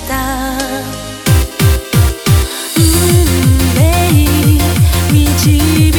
れた運命導